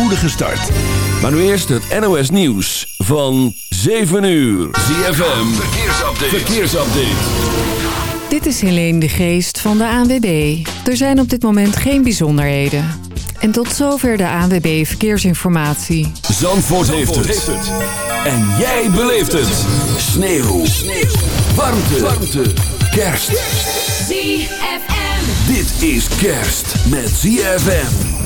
spoedige start. Maar nu eerst het NOS Nieuws van 7 uur. ZFM, verkeersupdate. verkeersupdate. Dit is Helene de Geest van de ANWB. Er zijn op dit moment geen bijzonderheden. En tot zover de ANWB Verkeersinformatie. Zandvoort, heeft, het. En jij beleeft het. Sneeuw. Sneeuw. Warmte. Warmte. Kerst. ZFM. Dit is kerst met ZFM.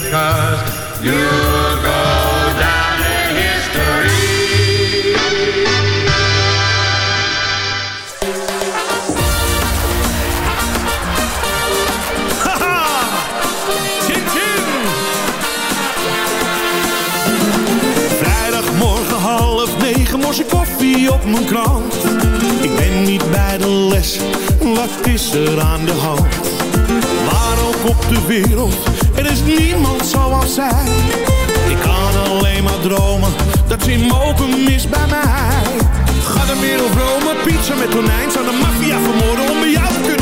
because you'll go down in history. Ha ha! Tjim. Vrijdagmorgen half negen mors ik koffie op mijn krant. Ik ben niet bij de les, wat is er aan de hand? Waar ook op de wereld is niemand zoals zij. Ik kan alleen maar dromen, dat ze mogen mis bij mij. Ga de op Rome, pizza met tonijn. Zou de maffia vermoorden om bij jou te kunnen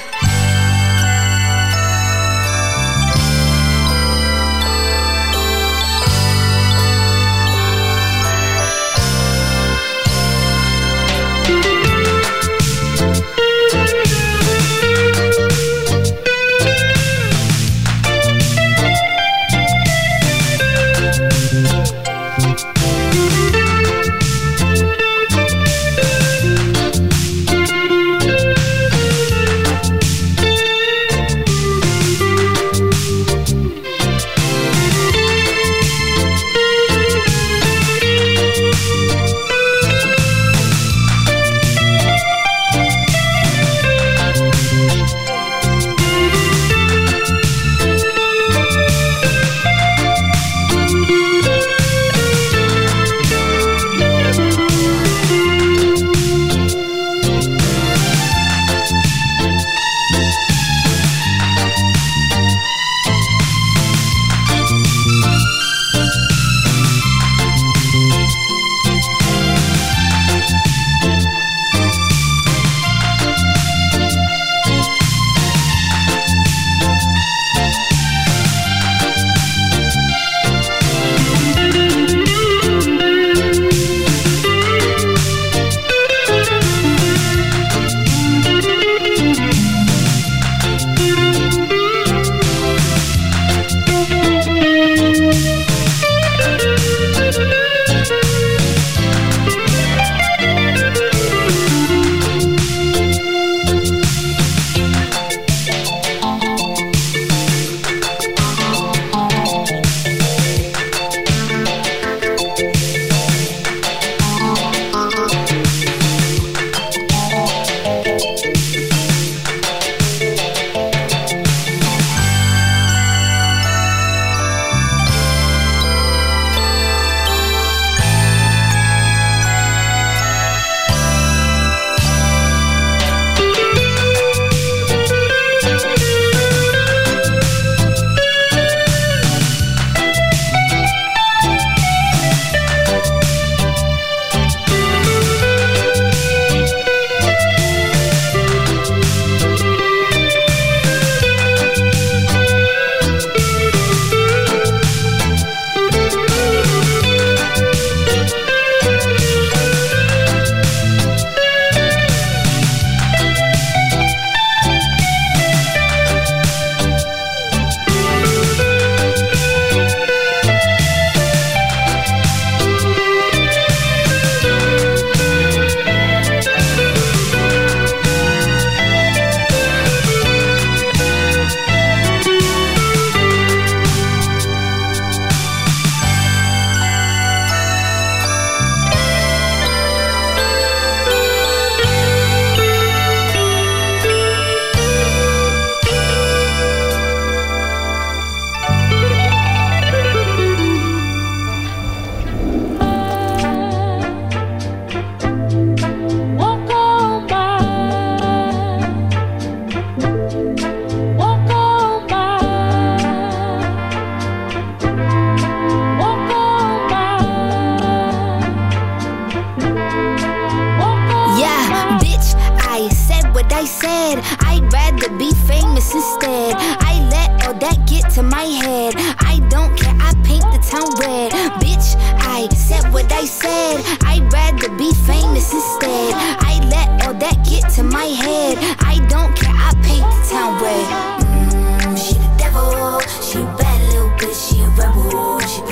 She a bad little bitch, she a rebel. She put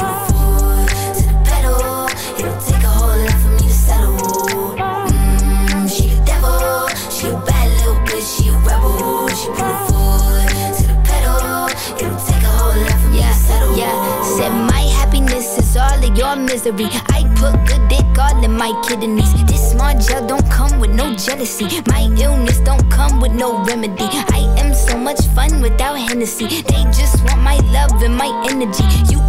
to the pedal. It'll take a whole lot for me to settle. Mm, she the devil. She a bad little bitch, she a rebel. She put to the pedal. It'll take a whole lot for me to settle. Yeah, said my happiness is all of your misery. I put good dick all in my kidneys. This small gel don't come with no jealousy. My illness don't come with no remedy. I am so much fun without Hennessy. They just want my love and my energy. You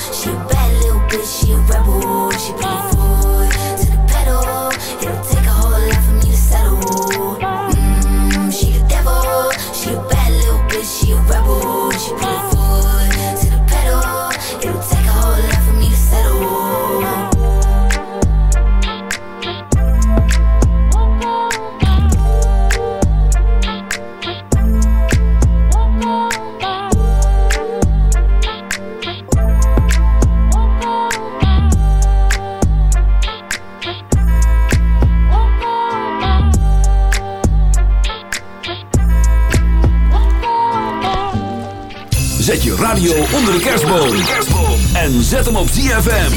She a bad little bitch, she a rebel. She put her radio onder de kerstboom. En zet hem op ZFM.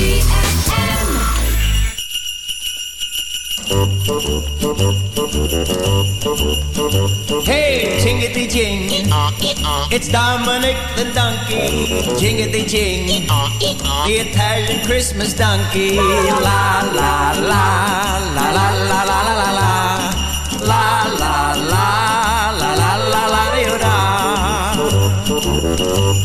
Hey, jingity jing. It's Dominic the donkey. Jingity jing. The Italian Christmas donkey. La la la la la la la la la la. La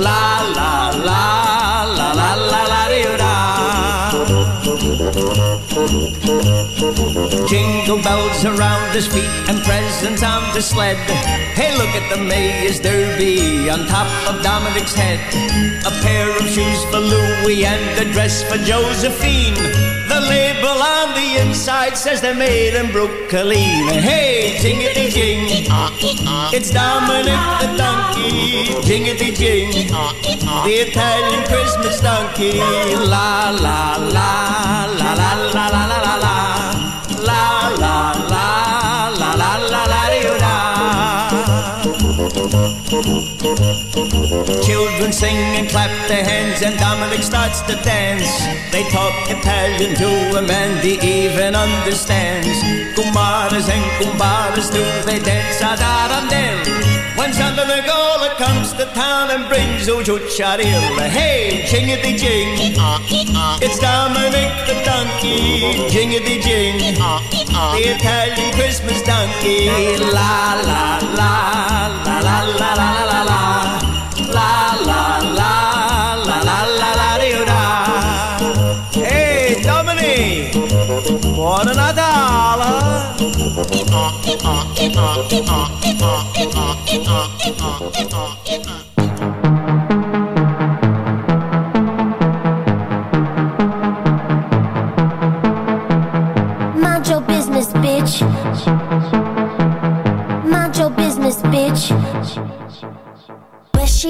la. La la la la la la la Jingle bells around his feet and presents on the sled. Hey, look at the Mayor's Derby on top of Dominic's head. A pair of shoes for Louis and a dress for Josephine label on the inside says they're made in Brooklyn. Hey, jingity jing, it's Dominic the donkey. Jingity jing, the Italian Christmas donkey. La la la la la la la. Children sing and clap their hands and Dominic starts to dance. They talk Italian to him and he even understands. Kumaras and kumbaras do they dance a darandel. When under the goal comes to town and brings Ujutcharilla. Hey, jingity jing. It's Dominic the donkey. Jingity jing. The Italian Christmas donkey. La la la la la la la la la. Buona Natale! Uh, uh, uh,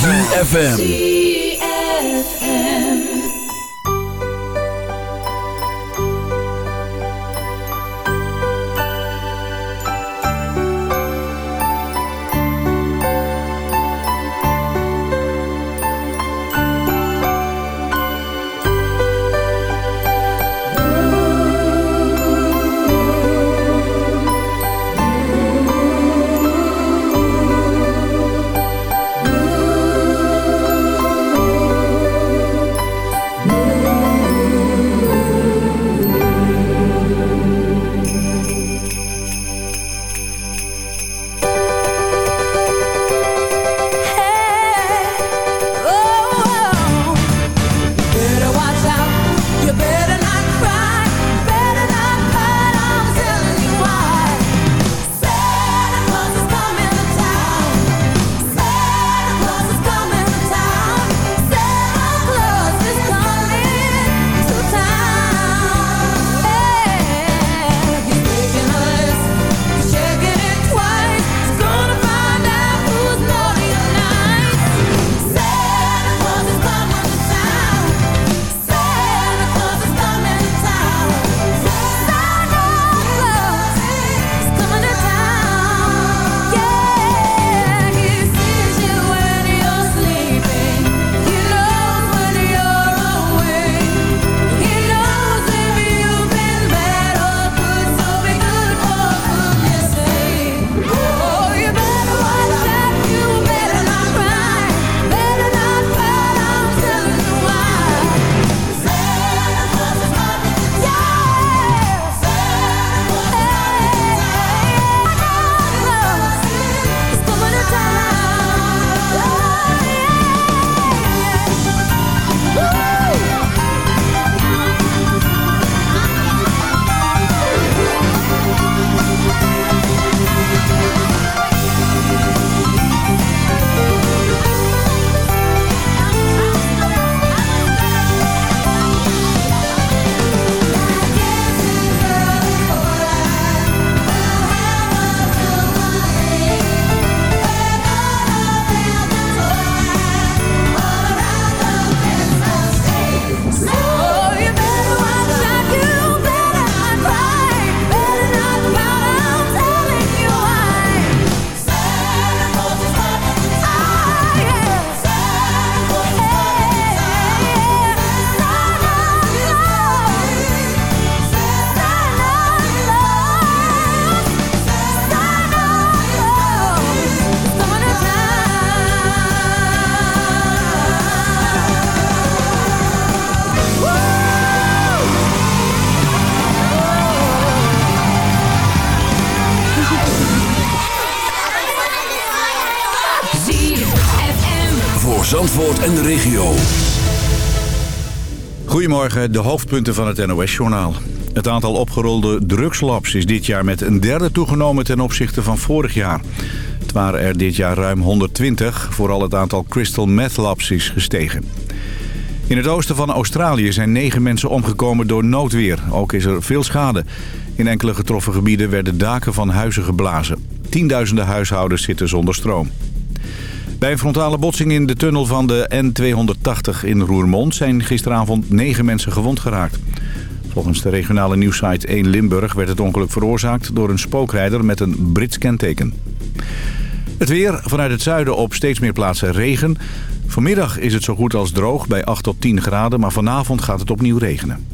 ZFM. De hoofdpunten van het NOS-journaal. Het aantal opgerolde drugslabs is dit jaar met een derde toegenomen ten opzichte van vorig jaar. Het waren er dit jaar ruim 120, vooral het aantal crystal meth labs is gestegen. In het oosten van Australië zijn negen mensen omgekomen door noodweer. Ook is er veel schade. In enkele getroffen gebieden werden daken van huizen geblazen. Tienduizenden huishoudens zitten zonder stroom. Bij een frontale botsing in de tunnel van de N280 in Roermond... zijn gisteravond negen mensen gewond geraakt. Volgens de regionale nieuwsite 1 Limburg werd het ongeluk veroorzaakt... door een spookrijder met een Brits kenteken. Het weer vanuit het zuiden op steeds meer plaatsen regen. Vanmiddag is het zo goed als droog bij 8 tot 10 graden... maar vanavond gaat het opnieuw regenen.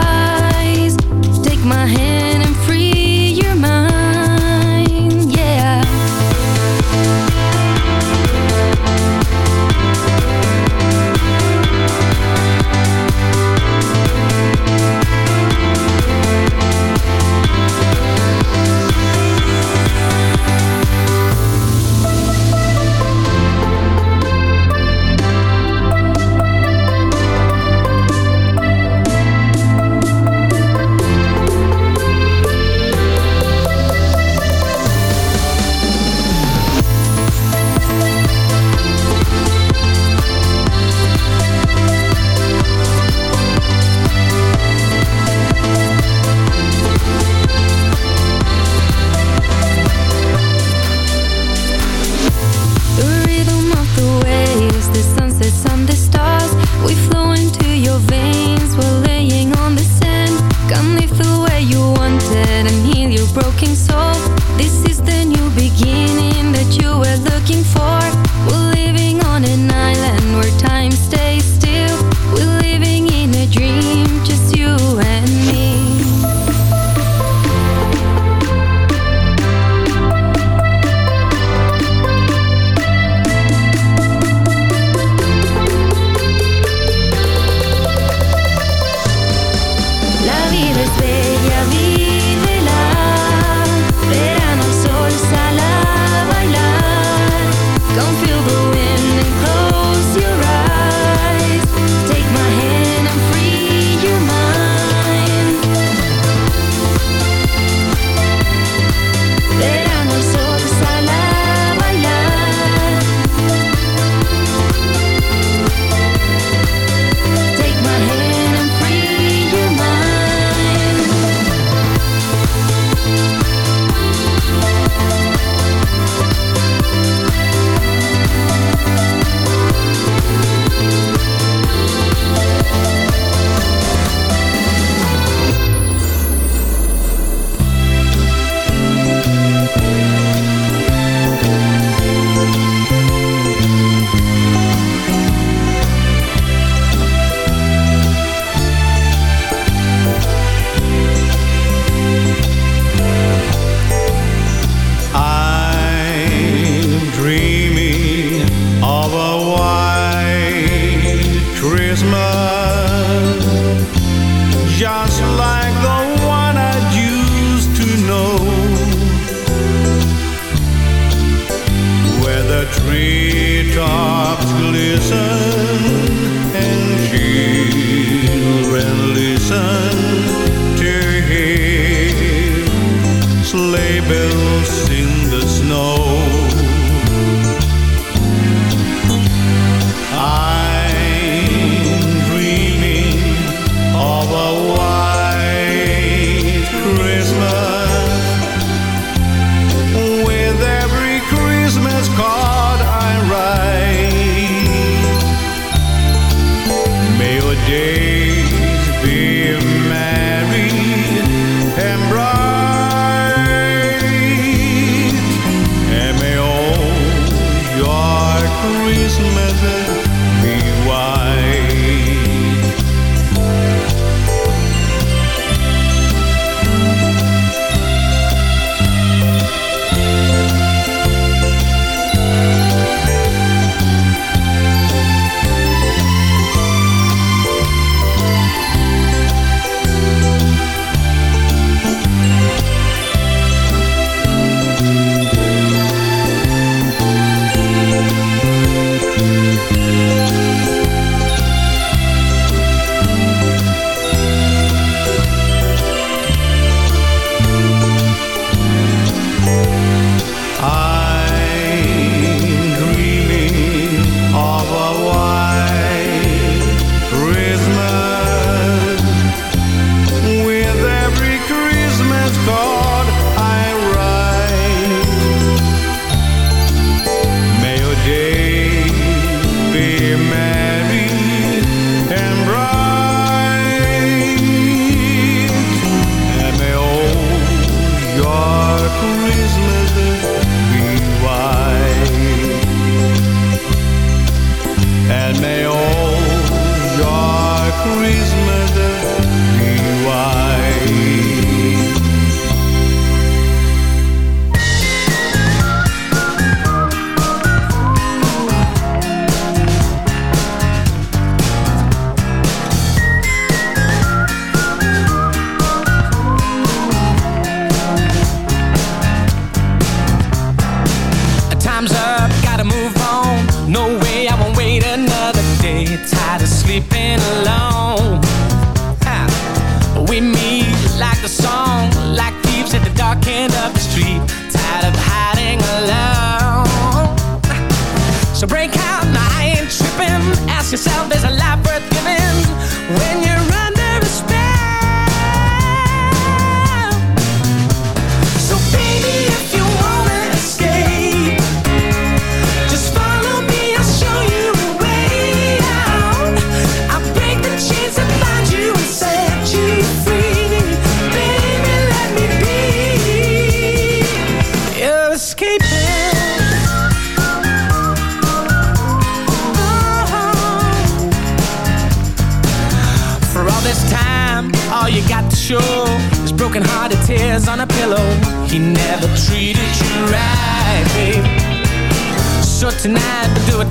Our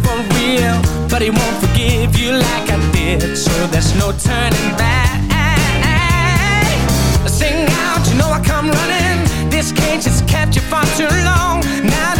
for real, but he won't forgive you like I did. So there's no turning back. Sing out, you know I come running. This cage has kept you far too long. Now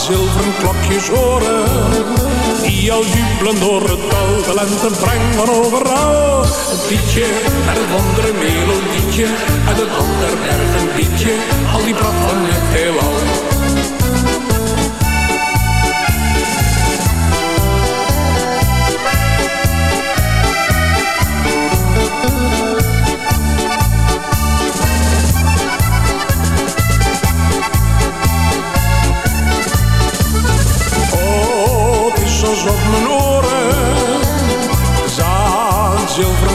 zilveren klokjes horen. Die jou jubelen door het dal, de lente brengen overal. Het liedje met het wondere melodietje, uit het ander bergen liedje, al die pracht van het heelal.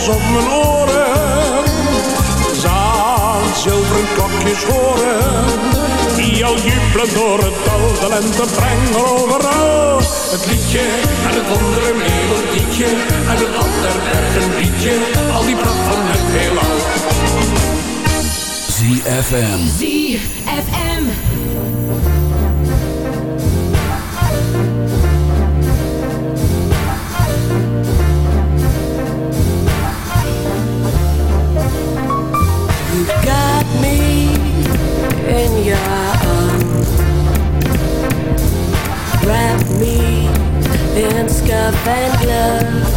Is alsof mijn oren zaad zilveren klokjes horen. Die jou jubelen door het dal, de lente brengen overal. Het liedje en het wondere melodietje, en het ander bergen liedje, al die pracht van het heelal. ZFM. ZFM. Scarf and glove.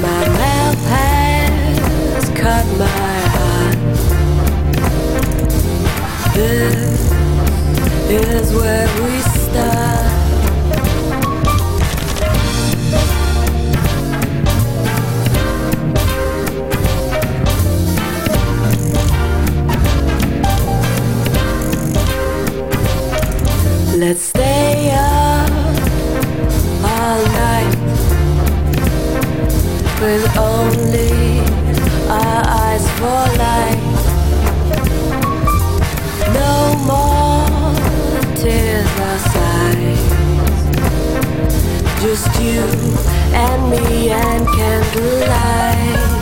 My mouth has cut my heart. This is where we start. Let's stay up with only our eyes for light. No more tears sighs. Just you and me and candlelight.